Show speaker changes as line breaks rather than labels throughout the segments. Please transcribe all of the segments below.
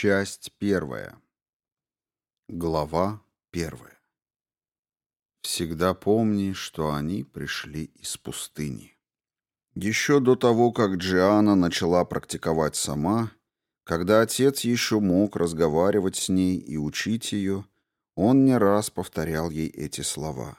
Часть первая. Глава первая. Всегда помни, что они пришли из пустыни. Еще до того, как Джиана начала практиковать сама, когда отец еще мог разговаривать с ней и учить ее, он не раз повторял ей эти слова.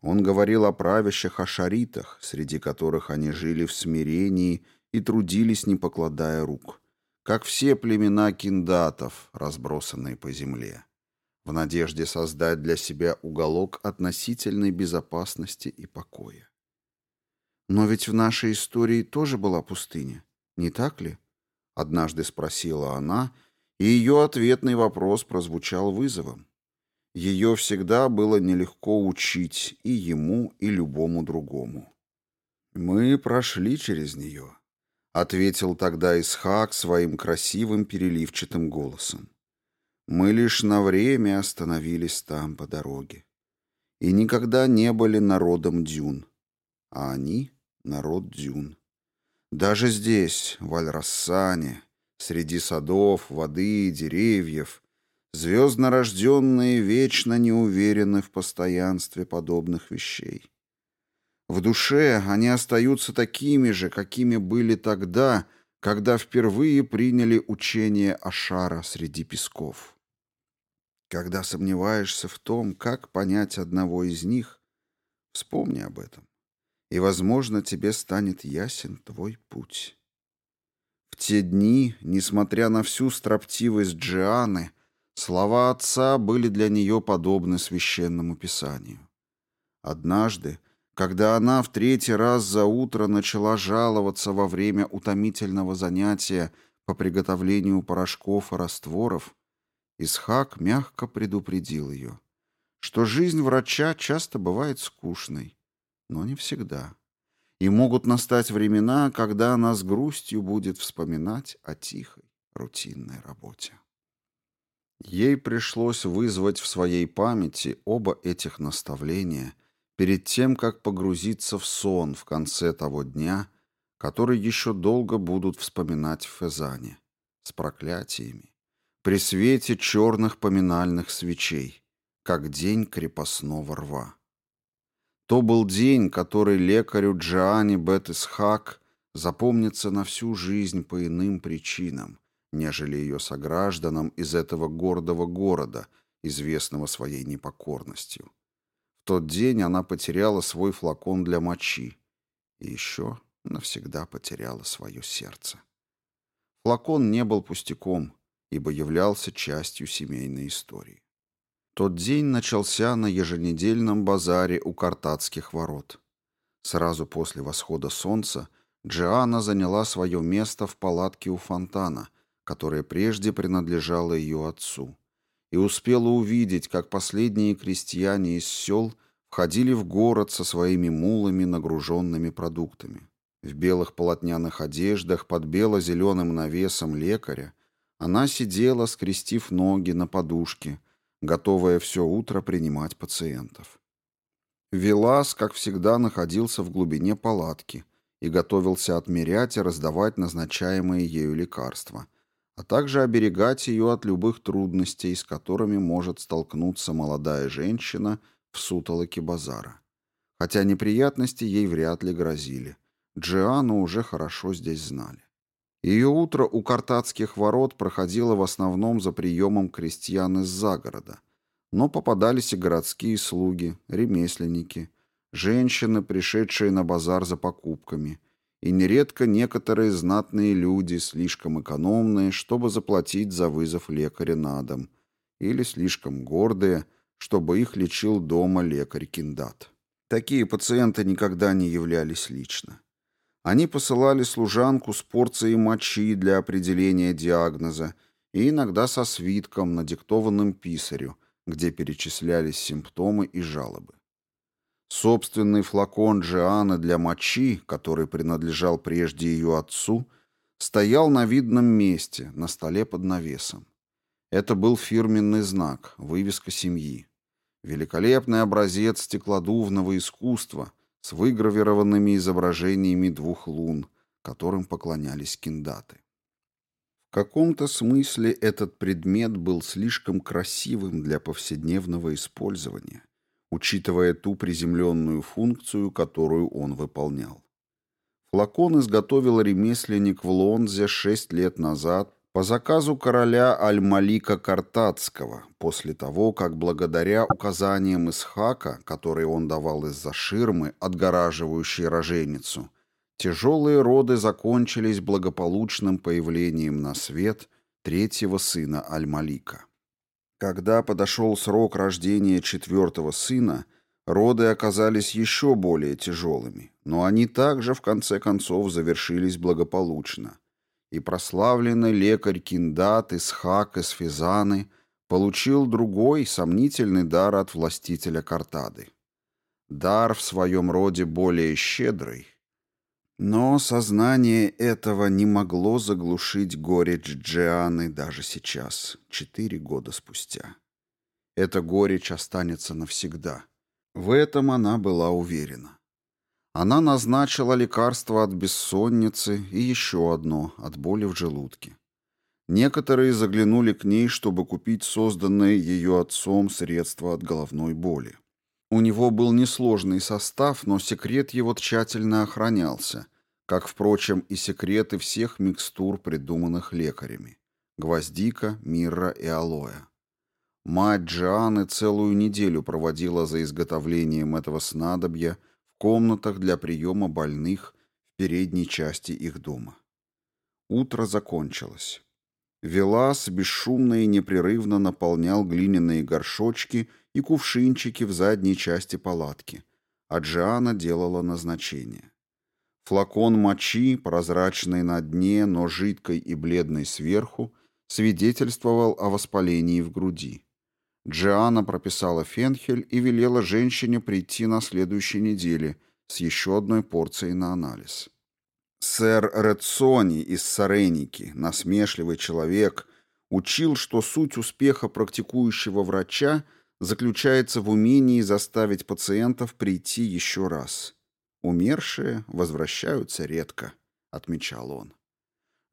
Он говорил о правящих ашаритах, среди которых они жили в смирении и трудились, не покладая рук – как все племена киндатов, разбросанные по земле, в надежде создать для себя уголок относительной безопасности и покоя. «Но ведь в нашей истории тоже была пустыня, не так ли?» — однажды спросила она, и ее ответный вопрос прозвучал вызовом. Ее всегда было нелегко учить и ему, и любому другому. «Мы прошли через нее», ответил тогда Исхак своим красивым переливчатым голосом. Мы лишь на время остановились там по дороге. И никогда не были народом дюн, а они — народ дюн. Даже здесь, в Аль-Рассане, среди садов, воды и деревьев, звездно рожденные вечно не уверены в постоянстве подобных вещей. В душе они остаются такими же, какими были тогда, когда впервые приняли учение Ашара среди песков. Когда сомневаешься в том, как понять одного из них, вспомни об этом, и, возможно, тебе станет ясен твой путь. В те дни, несмотря на всю строптивость Джианы, слова отца были для нее подобны священному писанию. Однажды, когда она в третий раз за утро начала жаловаться во время утомительного занятия по приготовлению порошков и растворов, Исхак мягко предупредил ее, что жизнь врача часто бывает скучной, но не всегда. И могут настать времена, когда она с грустью будет вспоминать о тихой, рутинной работе. Ей пришлось вызвать в своей памяти оба этих наставления – перед тем, как погрузиться в сон в конце того дня, который еще долго будут вспоминать в Фезане, с проклятиями, при свете черных поминальных свечей, как день крепостного рва. То был день, который лекарю Джоанни Бет-Исхак запомнится на всю жизнь по иным причинам, нежели ее согражданам из этого гордого города, известного своей непокорностью тот день она потеряла свой флакон для мочи. И еще навсегда потеряла свое сердце. Флакон не был пустяком, ибо являлся частью семейной истории. Тот день начался на еженедельном базаре у Картатских ворот. Сразу после восхода солнца Джиана заняла свое место в палатке у фонтана, которая прежде принадлежала ее отцу и успела увидеть, как последние крестьяне из сел входили в город со своими мулами, нагруженными продуктами. В белых полотняных одеждах под бело-зеленым навесом лекаря она сидела, скрестив ноги на подушке, готовая все утро принимать пациентов. Велас, как всегда, находился в глубине палатки и готовился отмерять и раздавать назначаемые ею лекарства – а также оберегать ее от любых трудностей, с которыми может столкнуться молодая женщина в сутолоке базара. Хотя неприятности ей вряд ли грозили. Джиану уже хорошо здесь знали. Ее утро у картатских ворот проходило в основном за приемом крестьян из загорода, но попадались и городские слуги, ремесленники, женщины, пришедшие на базар за покупками – и нередко некоторые знатные люди, слишком экономные, чтобы заплатить за вызов лекаря на дом, или слишком гордые, чтобы их лечил дома лекарь-киндат. Такие пациенты никогда не являлись лично. Они посылали служанку с порцией мочи для определения диагноза и иногда со свитком, надиктованным писарю, где перечислялись симптомы и жалобы. Собственный флакон Джианы для мочи, который принадлежал прежде ее отцу, стоял на видном месте, на столе под навесом. Это был фирменный знак, вывеска семьи. Великолепный образец стеклодувного искусства с выгравированными изображениями двух лун, которым поклонялись киндаты. В каком-то смысле этот предмет был слишком красивым для повседневного использования, учитывая ту приземленную функцию, которую он выполнял. Флакон изготовил ремесленник в Лонзе шесть лет назад по заказу короля Аль-Малика Картацкого, после того, как благодаря указаниям Исхака, которые он давал из-за ширмы, отгораживающей роженицу, тяжелые роды закончились благополучным появлением на свет третьего сына Аль-Малика. Когда подошел срок рождения четвертого сына, роды оказались еще более тяжелыми, но они также в конце концов завершились благополучно – и прославленный лекарь Киндат Исхак из Физаны получил другой сомнительный дар от властителя Картады. Дар в своем роде более щедрый, но сознание этого не могло заглушить горечь Джианы даже сейчас, четыре года спустя. Эта горечь останется навсегда. В этом она была уверена. Она назначила лекарство от бессонницы и еще одно от боли в желудке. Некоторые заглянули к ней, чтобы купить созданное ее отцом средство от головной боли. У него был несложный состав, но секрет его тщательно охранялся, как, впрочем, и секреты всех микстур, придуманных лекарями. Гвоздика, мирра и алоэ. Мать Джианы целую неделю проводила за изготовлением этого снадобья – комнатах для приема больных в передней части их дома. Утро закончилось. Велас бесшумно и непрерывно наполнял глиняные горшочки и кувшинчики в задней части палатки, а Джиана делала назначение. Флакон мочи, прозрачный на дне, но жидкой и бледной сверху, свидетельствовал о воспалении в груди. Джиана прописала фенхель и велела женщине прийти на следующей неделе с еще одной порцией на анализ. Сэр Редсони из Сареники, насмешливый человек, учил, что суть успеха практикующего врача заключается в умении заставить пациентов прийти еще раз. «Умершие возвращаются редко», — отмечал он.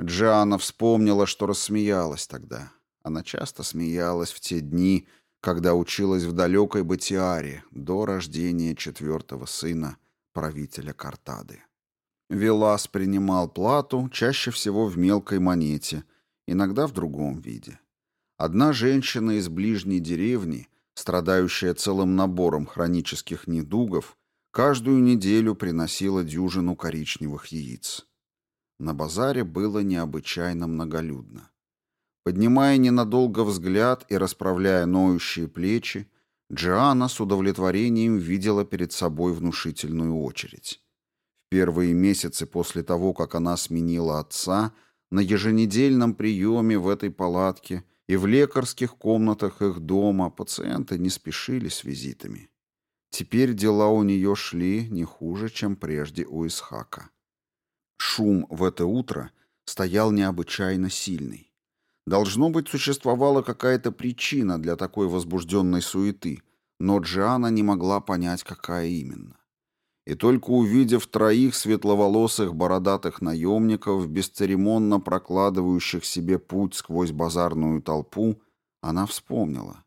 Джиана вспомнила, что рассмеялась тогда. Она часто смеялась в те дни, когда училась в далекой Батиаре до рождения четвертого сына, правителя Картады. Велас принимал плату чаще всего в мелкой монете, иногда в другом виде. Одна женщина из ближней деревни, страдающая целым набором хронических недугов, каждую неделю приносила дюжину коричневых яиц. На базаре было необычайно многолюдно. Поднимая ненадолго взгляд и расправляя ноющие плечи, Джиана с удовлетворением видела перед собой внушительную очередь. В первые месяцы после того, как она сменила отца, на еженедельном приеме в этой палатке и в лекарских комнатах их дома пациенты не спешили с визитами. Теперь дела у нее шли не хуже, чем прежде у Исхака. Шум в это утро стоял необычайно сильный. Должно быть, существовала какая-то причина для такой возбужденной суеты, но Джиана не могла понять, какая именно. И только увидев троих светловолосых бородатых наемников, бесцеремонно прокладывающих себе путь сквозь базарную толпу, она вспомнила.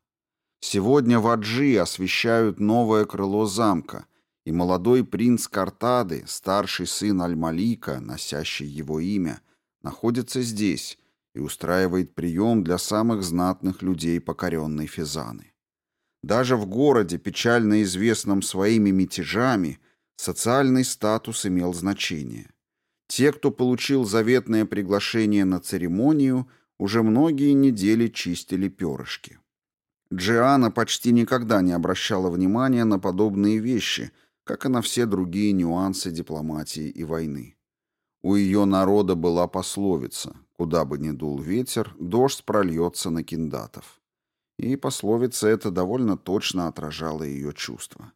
Сегодня в Аджи освещают новое крыло замка, и молодой принц Картады, старший сын Аль-Малика, носящий его имя, находится здесь, и устраивает прием для самых знатных людей покоренной Физаны. Даже в городе, печально известном своими мятежами, социальный статус имел значение. Те, кто получил заветное приглашение на церемонию, уже многие недели чистили перышки. Джиана почти никогда не обращала внимания на подобные вещи, как и на все другие нюансы дипломатии и войны. У ее народа была пословица Куда бы ни дул ветер, дождь прольется на киндатов. И пословица эта довольно точно отражала ее чувства.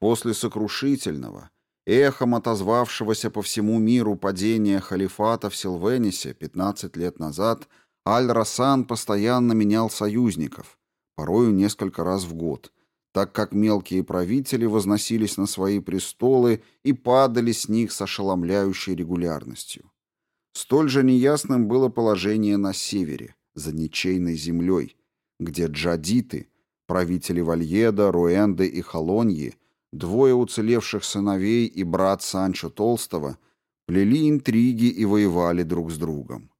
После сокрушительного, эхом отозвавшегося по всему миру падения халифата в Силвенисе 15 лет назад, Аль-Расан постоянно менял союзников, порою несколько раз в год, так как мелкие правители возносились на свои престолы и падали с них с ошеломляющей регулярностью. Столь же неясным было положение на севере, за ничейной землей, где джадиты, правители Вальеда, Руэнды и Холоньи, двое уцелевших сыновей и брат Санчо Толстого, плели интриги и воевали друг с другом.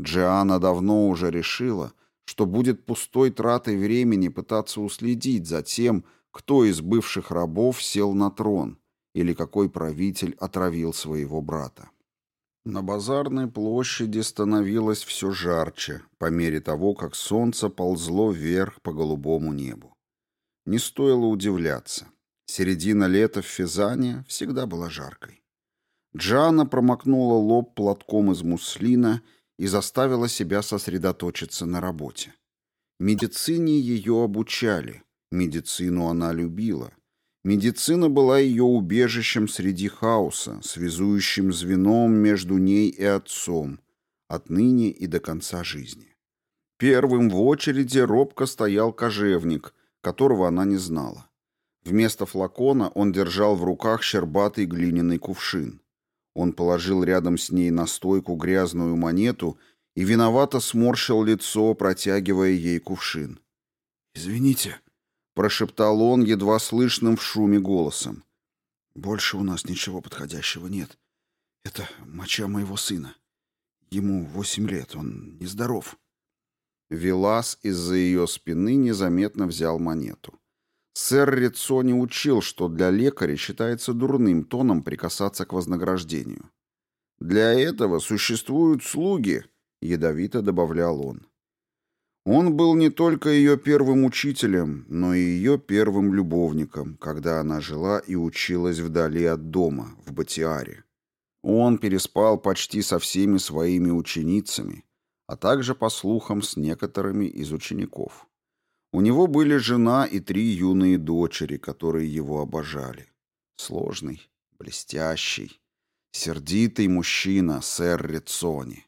Джиана давно уже решила, что будет пустой тратой времени пытаться уследить за тем, кто из бывших рабов сел на трон или какой правитель отравил своего брата. На базарной площади становилось все жарче, по мере того, как солнце ползло вверх по голубому небу. Не стоило удивляться. Середина лета в Физане всегда была жаркой. Джана промокнула лоб платком из муслина и заставила себя сосредоточиться на работе. Медицине ее обучали, медицину она любила. Медицина была ее убежищем среди хаоса, связующим звеном между ней и отцом, отныне и до конца жизни. Первым в очереди робко стоял кожевник, которого она не знала. Вместо флакона он держал в руках щербатый глиняный кувшин. Он положил рядом с ней на стойку грязную монету и виновато сморщил лицо, протягивая ей кувшин. «Извините», — прошептал он едва слышным в шуме голосом. «Больше у нас ничего подходящего нет. Это моча моего сына. Ему восемь лет, он нездоров». Велас из-за ее спины незаметно взял монету. Сэр Рицони учил, что для лекаря считается дурным тоном прикасаться к вознаграждению. «Для этого существуют слуги», — ядовито добавлял он. Он был не только ее первым учителем, но и ее первым любовником, когда она жила и училась вдали от дома, в Батиаре. Он переспал почти со всеми своими ученицами, а также, по слухам, с некоторыми из учеников. У него были жена и три юные дочери, которые его обожали. Сложный, блестящий, сердитый мужчина, сэр Рицони.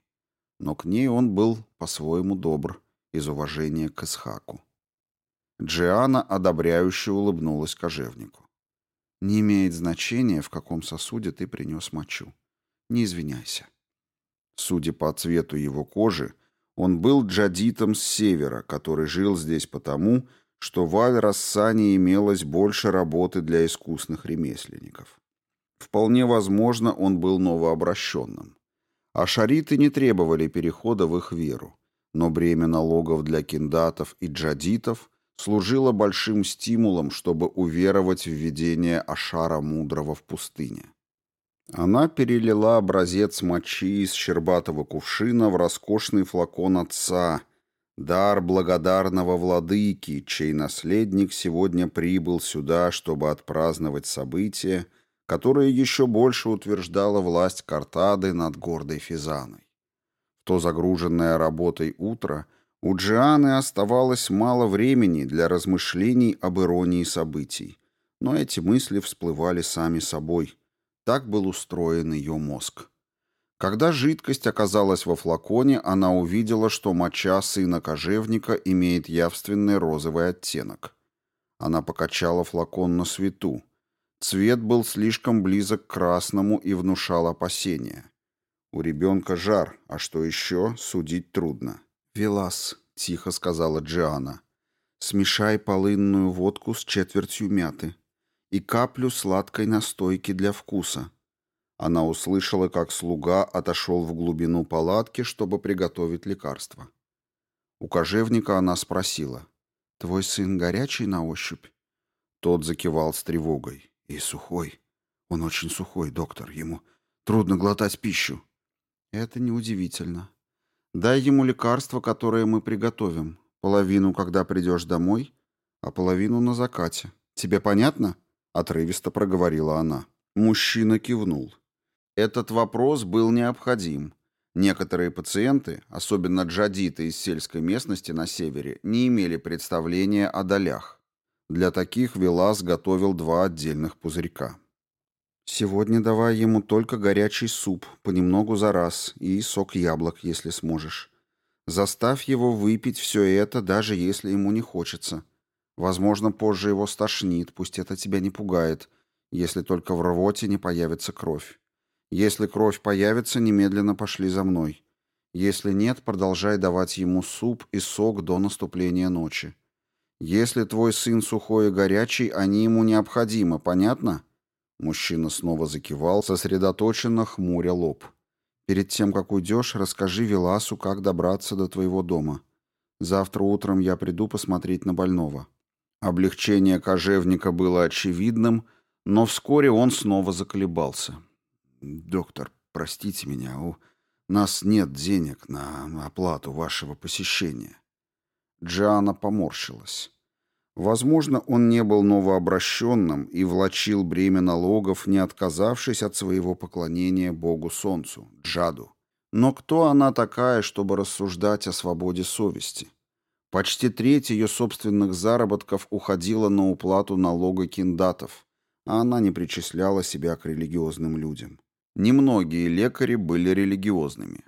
Но к ней он был по-своему добр, из уважения к Исхаку. Джиана одобряюще улыбнулась кожевнику. «Не имеет значения, в каком сосуде ты принес мочу. Не извиняйся». Судя по цвету его кожи, он был джадитом с севера, который жил здесь потому, что в Аль-Рассане имелось больше работы для искусных ремесленников. Вполне возможно, он был новообращенным. А шариты не требовали перехода в их веру, но бремя налогов для киндатов и джадитов служило большим стимулом, чтобы уверовать в видение Ашара Мудрого в пустыне. Она перелила образец мочи из щербатого кувшина в роскошный флакон отца, дар благодарного владыки, чей наследник сегодня прибыл сюда, чтобы отпраздновать событие, которое еще больше утверждало власть Картады над гордой Физаной. В то загруженное работой утро у Джианы оставалось мало времени для размышлений об иронии событий, но эти мысли всплывали сами собой – так был устроен ее мозг. Когда жидкость оказалась во флаконе, она увидела, что моча сына кожевника имеет явственный розовый оттенок. Она покачала флакон на свету. Цвет был слишком близок к красному и внушал опасения. У ребенка жар, а что еще, судить трудно. «Велас», — тихо сказала Джиана, — «смешай полынную водку с четвертью мяты и каплю сладкой настойки для вкуса. Она услышала, как слуга отошел в глубину палатки, чтобы приготовить лекарство. У кожевника она спросила, «Твой сын горячий на ощупь?» Тот закивал с тревогой. «И сухой. Он очень сухой, доктор. Ему трудно глотать пищу». «Это неудивительно. Дай ему лекарство, которое мы приготовим. Половину, когда придешь домой, а половину на закате. Тебе понятно?» — отрывисто проговорила она. Мужчина кивнул. Этот вопрос был необходим. Некоторые пациенты, особенно джадиты из сельской местности на севере, не имели представления о долях. Для таких Велас готовил два отдельных пузырька. «Сегодня давай ему только горячий суп, понемногу за раз, и сок яблок, если сможешь. Заставь его выпить все это, даже если ему не хочется. Возможно, позже его стошнит, пусть это тебя не пугает, если только в рвоте не появится кровь. Если кровь появится, немедленно пошли за мной. Если нет, продолжай давать ему суп и сок до наступления ночи. Если твой сын сухой и горячий, они ему необходимы, понятно?» Мужчина снова закивал, сосредоточенно хмуря лоб. «Перед тем, как уйдешь, расскажи Веласу, как добраться до твоего дома. Завтра утром я приду посмотреть на больного». Облегчение кожевника было очевидным, но вскоре он снова заколебался. «Доктор, простите меня, у нас нет денег на оплату вашего посещения». Джиана поморщилась. Возможно, он не был новообращенным и влачил бремя налогов, не отказавшись от своего поклонения богу солнцу, Джаду. Но кто она такая, чтобы рассуждать о свободе совести? Почти треть ее собственных заработков уходила на уплату налога киндатов, а она не причисляла себя к религиозным людям. Немногие лекари были религиозными.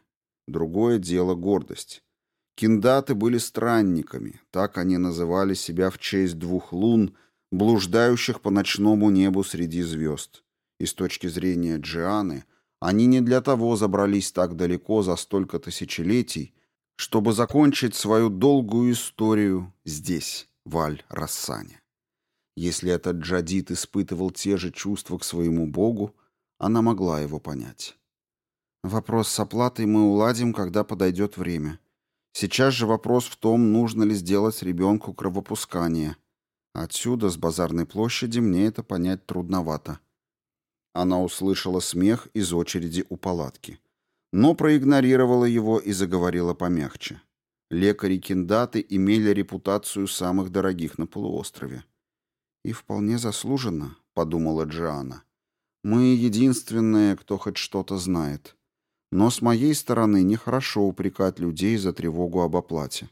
Другое дело гордость. Киндаты были странниками, так они называли себя в честь двух лун, блуждающих по ночному небу среди звезд. И с точки зрения Джианы, они не для того забрались так далеко за столько тысячелетий, чтобы закончить свою долгую историю здесь, в Аль-Рассане. Если этот джадит испытывал те же чувства к своему богу, она могла его понять. Вопрос с оплатой мы уладим, когда подойдет время. Сейчас же вопрос в том, нужно ли сделать ребенку кровопускание. Отсюда, с базарной площади, мне это понять трудновато. Она услышала смех из очереди у палатки. Но проигнорировала его и заговорила помягче. Лекари-киндаты имели репутацию самых дорогих на полуострове. «И вполне заслуженно», — подумала Джиана. Мы единственные, кто хоть что-то знает. Но с моей стороны нехорошо упрекать людей за тревогу об оплате.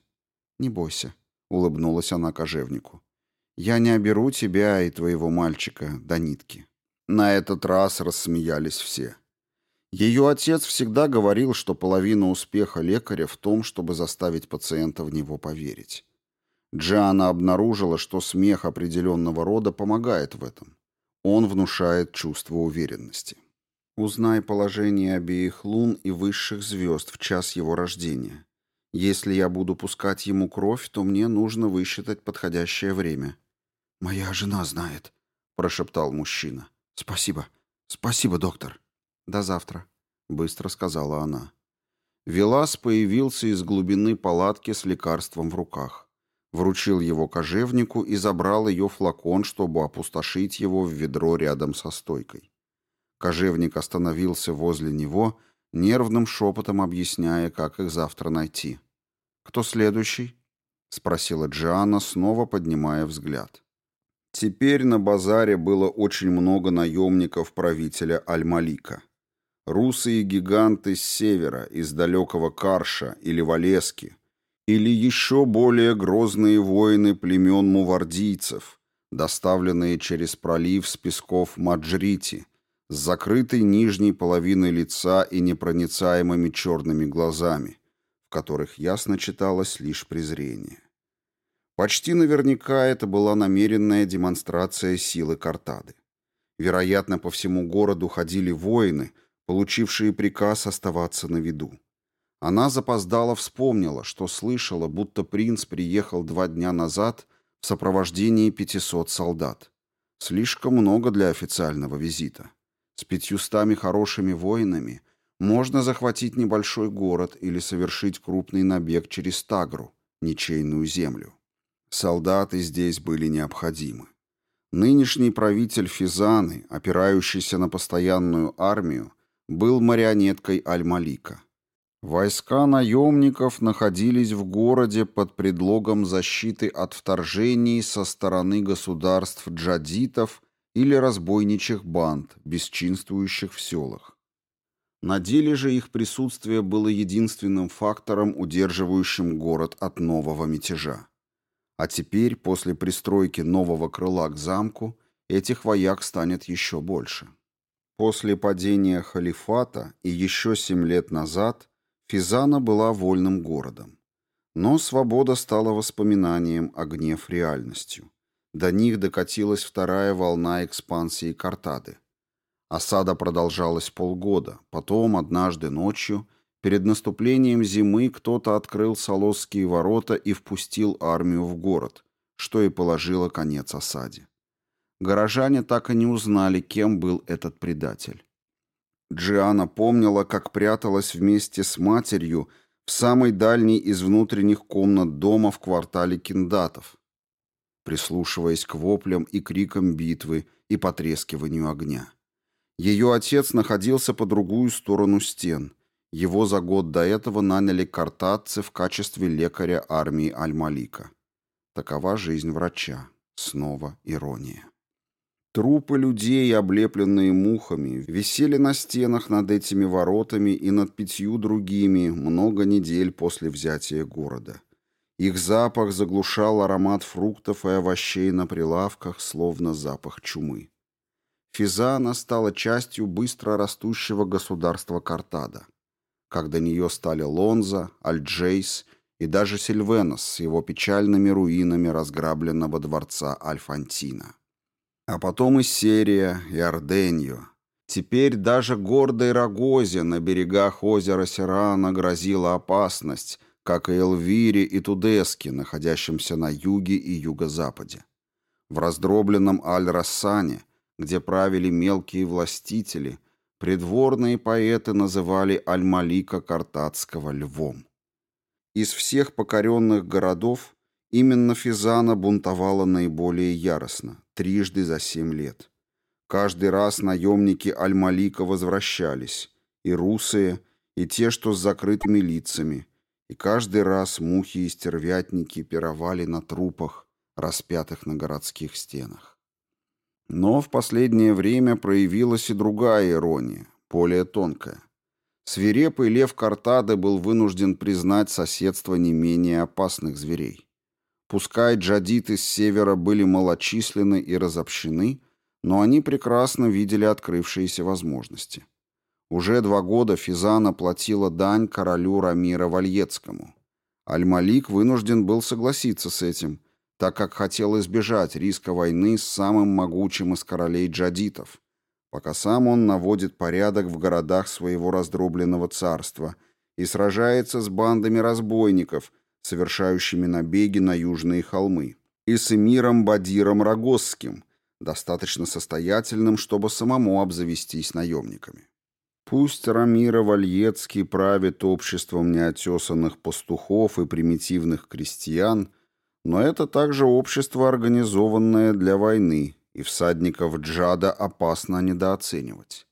Не бойся, улыбнулась она кожевнику. Я не оберу тебя и твоего мальчика до нитки. На этот раз рассмеялись все. Ее отец всегда говорил, что половина успеха лекаря в том, чтобы заставить пациента в него поверить. Джиана обнаружила, что смех определенного рода помогает в этом. Он внушает чувство уверенности. Узнай положение обеих лун и высших звезд в час его рождения. Если я буду пускать ему кровь, то мне нужно высчитать подходящее время. «Моя жена знает», — прошептал мужчина. «Спасибо. Спасибо, доктор». «До завтра», — быстро сказала она. Велас появился из глубины палатки с лекарством в руках вручил его кожевнику и забрал ее флакон, чтобы опустошить его в ведро рядом со стойкой. Кожевник остановился возле него, нервным шепотом объясняя, как их завтра найти. «Кто следующий?» — спросила Джиана, снова поднимая взгляд. Теперь на базаре было очень много наемников правителя Аль-Малика. Русые гиганты с севера, из далекого Карша или Валески — или еще более грозные воины племен мувардийцев, доставленные через пролив с песков Маджрити, с закрытой нижней половиной лица и непроницаемыми черными глазами, в которых ясно читалось лишь презрение. Почти наверняка это была намеренная демонстрация силы Картады. Вероятно, по всему городу ходили воины, получившие приказ оставаться на виду. Она запоздала вспомнила, что слышала, будто принц приехал два дня назад в сопровождении 500 солдат. Слишком много для официального визита. С пятьюстами хорошими воинами можно захватить небольшой город или совершить крупный набег через Тагру, ничейную землю. Солдаты здесь были необходимы. Нынешний правитель Физаны, опирающийся на постоянную армию, был марионеткой Аль-Малика. Войска наемников находились в городе под предлогом защиты от вторжений со стороны государств джадитов или разбойничьих банд, бесчинствующих в селах. На деле же их присутствие было единственным фактором, удерживающим город от нового мятежа. А теперь, после пристройки нового крыла к замку, этих вояк станет еще больше. После падения халифата и еще семь лет назад – Физана была вольным городом. Но свобода стала воспоминанием, а гнев — реальностью. До них докатилась вторая волна экспансии Картады. Осада продолжалась полгода. Потом, однажды ночью, перед наступлением зимы кто-то открыл Солосские ворота и впустил армию в город, что и положило конец осаде. Горожане так и не узнали, кем был этот предатель. Джиана помнила, как пряталась вместе с матерью в самой дальней из внутренних комнат дома в квартале Киндатов, прислушиваясь к воплям и крикам битвы и потрескиванию огня. Ее отец находился по другую сторону стен. Его за год до этого наняли картатцы в качестве лекаря армии Аль-Малика. Такова жизнь врача. Снова ирония. Трупы людей, облепленные мухами, висели на стенах над этими воротами и над пятью другими много недель после взятия города. Их запах заглушал аромат фруктов и овощей на прилавках, словно запах чумы. Физана стала частью быстро растущего государства Картада. Как до нее стали Лонза, Альджейс и даже Сильвенос с его печальными руинами разграбленного дворца Альфантина. А потом и Серия, и Орденью. Теперь даже гордой Рогозе на берегах озера Сирана грозила опасность, как и Элвире и Тудеске, находящимся на юге и юго-западе. В раздробленном Аль-Рассане, где правили мелкие властители, придворные поэты называли Аль-Малика Картацкого львом. Из всех покоренных городов именно Физана бунтовала наиболее яростно, трижды за семь лет. Каждый раз наемники Аль-Малика возвращались, и русые, и те, что с закрытыми лицами, и каждый раз мухи и стервятники пировали на трупах, распятых на городских стенах. Но в последнее время проявилась и другая ирония, более тонкая. Свирепый лев Картады был вынужден признать соседство не менее опасных зверей. Пускай джадиты с севера были малочисленны и разобщены, но они прекрасно видели открывшиеся возможности. Уже два года Физана платила дань королю Рамира Вальецкому. Аль-Малик вынужден был согласиться с этим, так как хотел избежать риска войны с самым могучим из королей джадитов, пока сам он наводит порядок в городах своего раздробленного царства и сражается с бандами разбойников, совершающими набеги на южные холмы, и с эмиром Бадиром Рогосским, достаточно состоятельным, чтобы самому обзавестись наемниками. Пусть Рамира Вальецкий правит обществом неотесанных пастухов и примитивных крестьян, но это также общество, организованное для войны, и всадников Джада опасно недооценивать.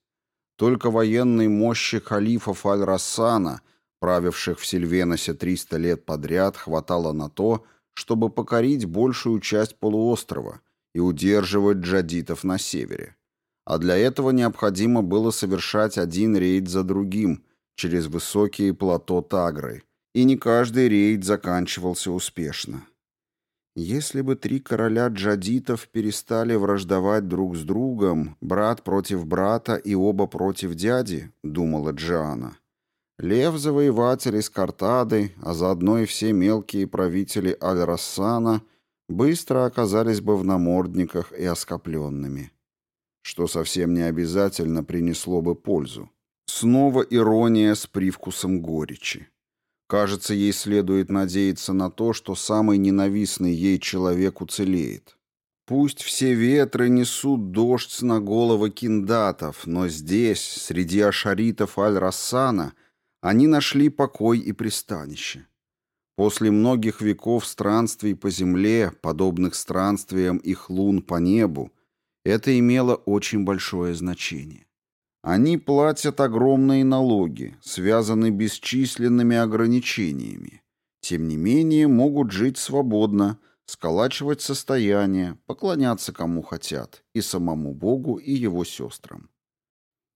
Только военной мощи халифов Аль-Рассана, правивших в Сильвеносе 300 лет подряд, хватало на то, чтобы покорить большую часть полуострова и удерживать джадитов на севере а для этого необходимо было совершать один рейд за другим через высокие плато Тагры, и не каждый рейд заканчивался успешно. Если бы три короля джадитов перестали враждовать друг с другом, брат против брата и оба против дяди, думала Джиана, Лев-завоеватель из Картады, а заодно и все мелкие правители Аль-Рассана быстро оказались бы в намордниках и оскопленными что совсем не обязательно принесло бы пользу. Снова ирония с привкусом горечи. Кажется, ей следует надеяться на то, что самый ненавистный ей человек уцелеет. Пусть все ветры несут дождь на головы киндатов, но здесь, среди ашаритов Аль-Рассана, они нашли покой и пристанище. После многих веков странствий по земле, подобных странствиям их лун по небу, это имело очень большое значение. Они платят огромные налоги, связанные бесчисленными ограничениями. Тем не менее, могут жить свободно, сколачивать состояние, поклоняться кому хотят, и самому Богу, и его сестрам.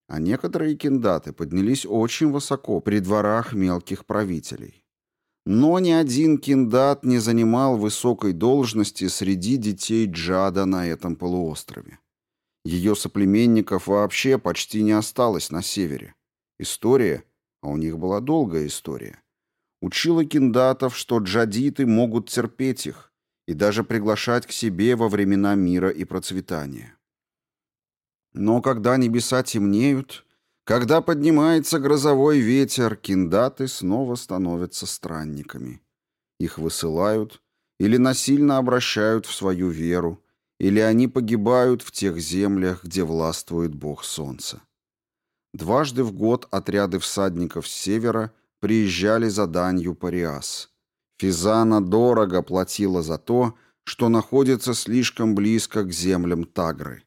А некоторые киндаты поднялись очень высоко при дворах мелких правителей. Но ни один киндат не занимал высокой должности среди детей Джада на этом полуострове. Ее соплеменников вообще почти не осталось на севере. История, а у них была долгая история, учила киндатов, что джадиты могут терпеть их и даже приглашать к себе во времена мира и процветания. Но когда небеса темнеют, когда поднимается грозовой ветер, киндаты снова становятся странниками. Их высылают или насильно обращают в свою веру, или они погибают в тех землях, где властвует Бог Солнца. Дважды в год отряды всадников с севера приезжали за данью Париас. Физана дорого платила за то, что находится слишком близко к землям Тагры.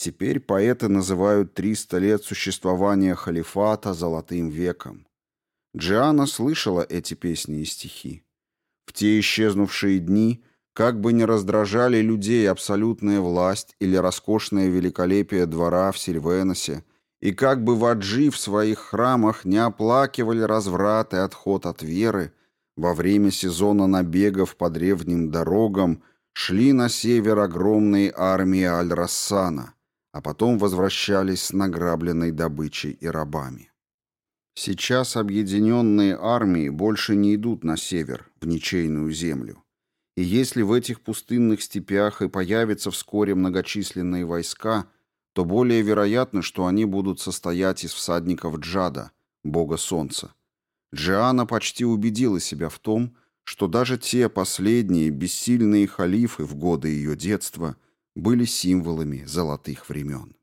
Теперь поэты называют 300 лет существования халифата золотым веком. Джиана слышала эти песни и стихи. В те исчезнувшие дни, как бы ни раздражали людей абсолютная власть или роскошное великолепие двора в Сильвеносе, и как бы ваджи в своих храмах не оплакивали разврат и отход от веры, во время сезона набегов по древним дорогам шли на север огромные армии Аль-Рассана, а потом возвращались с награбленной добычей и рабами. Сейчас объединенные армии больше не идут на север, в ничейную землю. И если в этих пустынных степях и появятся вскоре многочисленные войска, то более вероятно, что они будут состоять из всадников Джада, бога солнца, Джиана почти убедила себя в том, что даже те последние бессильные халифы в годы ее детства были символами золотых времен.